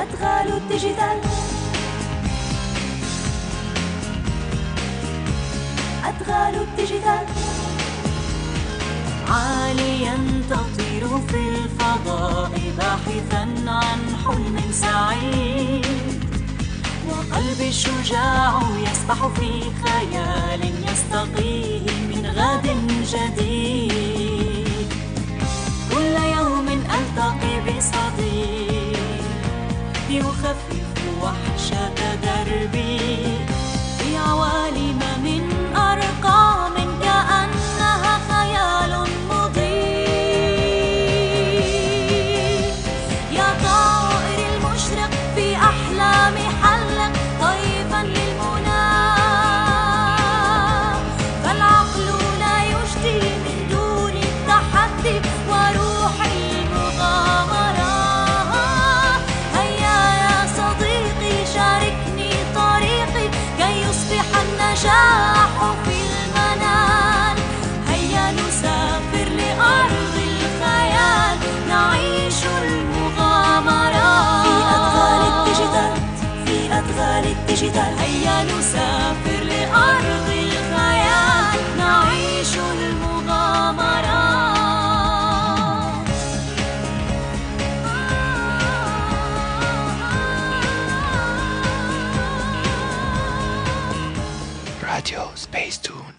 أدغال الديجيتال. أدغال ال digital. عاليا تطير في الفضاء باحثا عن حلم سعيد. وقلبي الشجاع يسبح في خيال يستقيه من غد جديد. كل يوم ألتقي بصديق. يخفف وحشة دربي digital هيا نسافر لأرض الخيال. نعيش المغامرة راديو سبيس تون